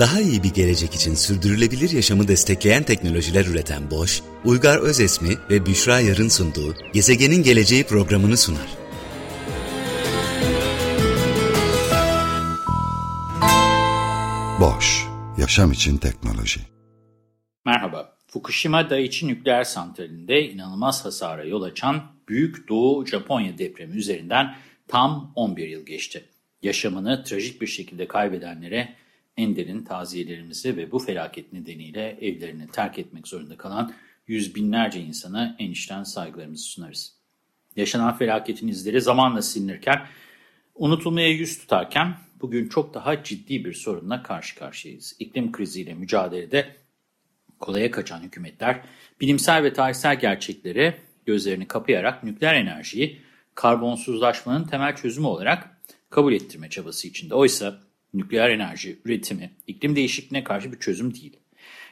Daha iyi bir gelecek için sürdürülebilir yaşamı destekleyen teknolojiler üreten Boş, Uygar Özesmi ve Büşra Yarın sunduğu Gezegenin Geleceği programını sunar. Boş, yaşam için teknoloji. Merhaba, Fukushima Daiichi nükleer santralinde inanılmaz hasara yol açan Büyük Doğu Japonya depremi üzerinden tam 11 yıl geçti. Yaşamını trajik bir şekilde kaybedenlere en derin taziyelerimizi ve bu felaket nedeniyle evlerini terk etmek zorunda kalan yüz binlerce insana en içten saygılarımızı sunarız. Yaşanan felaketin izleri zamanla silinirken, unutulmaya yüz tutarken bugün çok daha ciddi bir sorunla karşı karşıyayız. İklim kriziyle mücadelede kolaya kaçan hükümetler bilimsel ve tarihsel gerçeklere gözlerini kapayarak nükleer enerjiyi karbonsuzlaşmanın temel çözümü olarak kabul ettirme çabası içinde. Oysa nükleer enerji üretimi iklim değişikliğine karşı bir çözüm değil.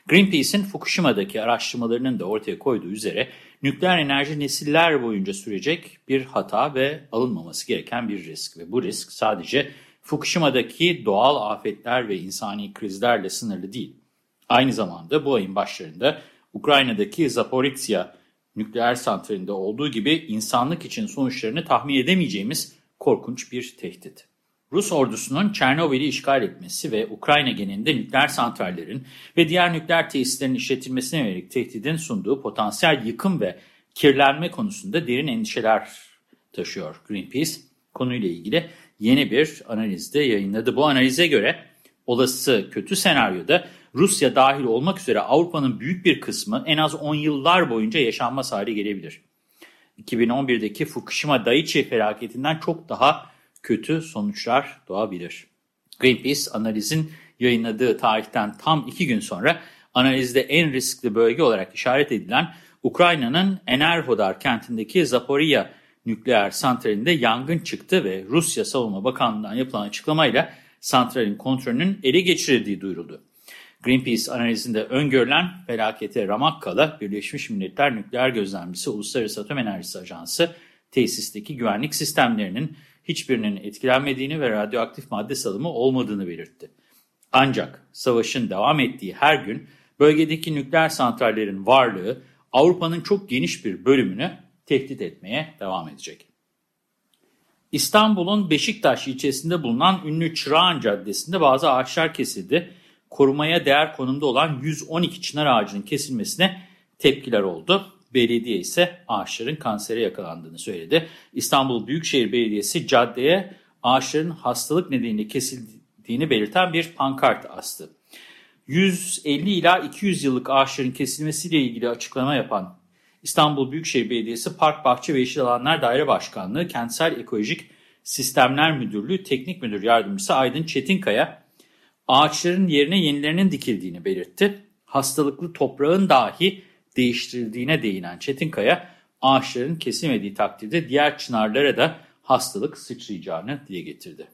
Greenpeace'in Fukushima'daki araştırmalarının da ortaya koyduğu üzere nükleer enerji nesiller boyunca sürecek bir hata ve alınmaması gereken bir risk. Ve bu risk sadece Fukushima'daki doğal afetler ve insani krizlerle sınırlı değil. Aynı zamanda bu ayın başlarında Ukrayna'daki Zaporizhia nükleer santralinde olduğu gibi insanlık için sonuçlarını tahmin edemeyeceğimiz korkunç bir tehdit. Rus ordusunun Çernobil'i işgal etmesi ve Ukrayna genelinde nükleer santrallerin ve diğer nükleer tesislerin işletilmesine yönelik tehdidin sunduğu potansiyel yıkım ve kirlenme konusunda derin endişeler taşıyor Greenpeace. Konuyla ilgili yeni bir analizde yayınladı. Bu analize göre olası kötü senaryoda Rusya dahil olmak üzere Avrupa'nın büyük bir kısmı en az 10 yıllar boyunca yaşanmaz hale gelebilir. 2011'deki Fukushima Daiichi felaketinden çok daha kötü sonuçlar doğabilir. Greenpeace analizin yayınladığı tarihten tam iki gün sonra analizde en riskli bölge olarak işaret edilen Ukrayna'nın Enerhodar kentindeki Zaporizhia nükleer santralinde yangın çıktı ve Rusya Savunma Bakanlığı'ndan yapılan açıklamayla santralin kontrolünün ele geçirildiği duyuruldu. Greenpeace analizinde öngörülen felakete ramak kala Birleşmiş Milletler Nükleer Gözlemcisi Uluslararası Atom Enerjisi Ajansı tesisteki güvenlik sistemlerinin hiçbirinin etkilenmediğini ve radyoaktif madde salımı olmadığını belirtti. Ancak savaşın devam ettiği her gün bölgedeki nükleer santrallerin varlığı Avrupa'nın çok geniş bir bölümünü tehdit etmeye devam edecek. İstanbul'un Beşiktaş ilçesinde bulunan ünlü Çırağan Caddesi'nde bazı ağaçlar kesildi. Korumaya değer konumda olan 112 çınar ağacının kesilmesine tepkiler oldu. Belediye ise ağaçların kansere yakalandığını söyledi. İstanbul Büyükşehir Belediyesi caddeye ağaçların hastalık nedeniyle kesildiğini belirten bir pankart astı. 150 ila 200 yıllık ağaçların kesilmesiyle ilgili açıklama yapan İstanbul Büyükşehir Belediyesi Park Bahçe ve Yeşil Alanlar Daire Başkanlığı Kentsel Ekolojik Sistemler Müdürlüğü Teknik Müdür Yardımcısı Aydın Çetinkaya ağaçların yerine yenilerinin dikildiğini belirtti. Hastalıklı toprağın dahi değiştirildiğine değinen Çetinkaya, ağaçların kesilmediği takdirde diğer çınarlara da hastalık sıçrayacağını dile getirdi.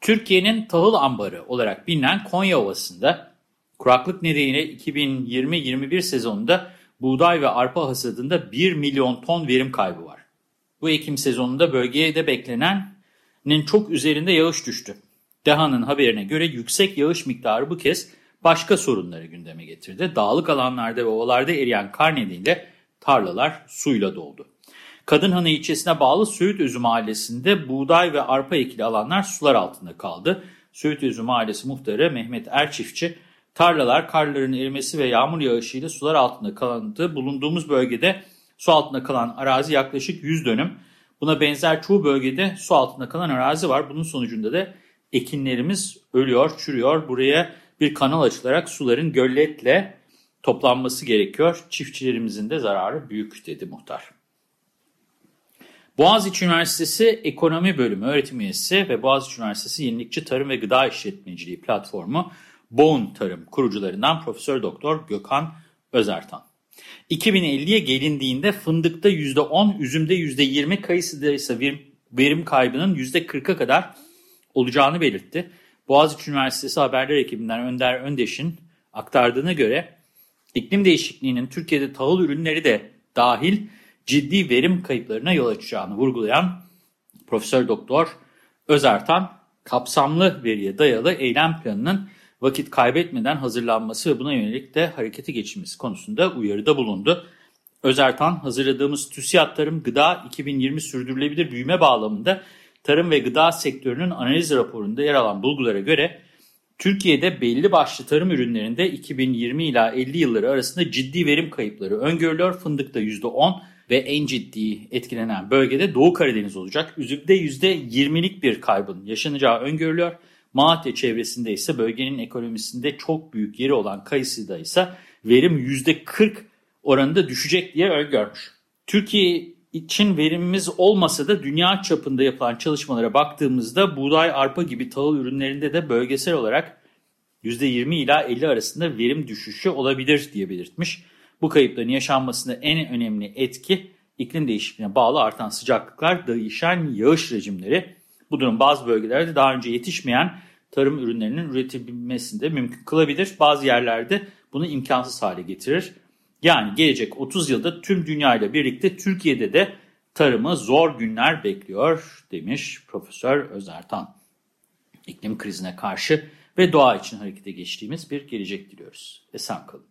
Türkiye'nin tahıl ambarı olarak bilinen Konya Ovası'nda kuraklık nedeniyle 2020-21 sezonunda buğday ve arpa hasadında 1 milyon ton verim kaybı var. Bu ekim sezonunda bölgeye de beklenenin çok üzerinde yağış düştü. DEHA'nın haberine göre yüksek yağış miktarı bu kez başka sorunları gündeme getirdi. Dağlık alanlarda ve ovalarda eriyen kar nedeniyle tarlalar suyla doldu. Kadınhanı ilçesine bağlı Söğütözü mahallesinde buğday ve arpa ekili alanlar sular altında kaldı. Söğütözü mahallesi muhtarı Mehmet Erçiftçi, tarlalar karların erimesi ve yağmur yağışıyla sular altında kalındı. Bulunduğumuz bölgede su altında kalan arazi yaklaşık 100 dönüm. Buna benzer çoğu bölgede su altında kalan arazi var. Bunun sonucunda da ekinlerimiz ölüyor, çürüyor. Buraya bir kanal açılarak suların gölletle toplanması gerekiyor. Çiftçilerimizin de zararı büyük dedi muhtar. Boğaziçi Üniversitesi Ekonomi Bölümü öğretim üyesi ve Boğaziçi Üniversitesi Yenilikçi Tarım ve Gıda İşletmeciliği Platformu Boğun Tarım kurucularından Profesör Doktor Gökhan Özertan. 2050'ye gelindiğinde fındıkta %10, üzümde %20, kayısıda ise verim kaybının %40'a kadar olacağını belirtti. Boğaziçi Üniversitesi Haberler ekibinden Önder Öndeş'in aktardığına göre iklim değişikliğinin Türkiye'de tahıl ürünleri de dahil ciddi verim kayıplarına yol açacağını vurgulayan Profesör Doktor Özertan kapsamlı veriye dayalı eylem planının vakit kaybetmeden hazırlanması ve buna yönelik de harekete geçilmesi konusunda uyarıda bulundu. Özertan hazırladığımız TÜSİAD Tarım Gıda 2020 Sürdürülebilir Büyüme bağlamında tarım ve gıda sektörünün analiz raporunda yer alan bulgulara göre Türkiye'de belli başlı tarım ürünlerinde 2020 ila 50 yılları arasında ciddi verim kayıpları öngörülüyor. Fındıkta %10 ve en ciddi etkilenen bölgede Doğu Karadeniz olacak. Üzümde %20'lik bir kaybın yaşanacağı öngörülüyor. Malatya çevresinde ise bölgenin ekonomisinde çok büyük yeri olan Kayısı'da ise verim %40 oranında düşecek diye öngörmüş. Türkiye için verimimiz olmasa da dünya çapında yapılan çalışmalara baktığımızda buğday, arpa gibi tahıl ürünlerinde de bölgesel olarak %20 ila 50 arasında verim düşüşü olabilir diye belirtmiş. Bu kayıpların yaşanmasında en önemli etki iklim değişikliğine bağlı artan sıcaklıklar, değişen yağış rejimleri. Bu durum bazı bölgelerde daha önce yetişmeyen tarım ürünlerinin üretilmesini de mümkün kılabilir. Bazı yerlerde bunu imkansız hale getirir. Yani gelecek 30 yılda tüm dünya ile birlikte Türkiye'de de tarımı zor günler bekliyor demiş Profesör Özertan. İklim krizine karşı ve doğa için harekete geçtiğimiz bir gelecek diliyoruz. Esen kalın.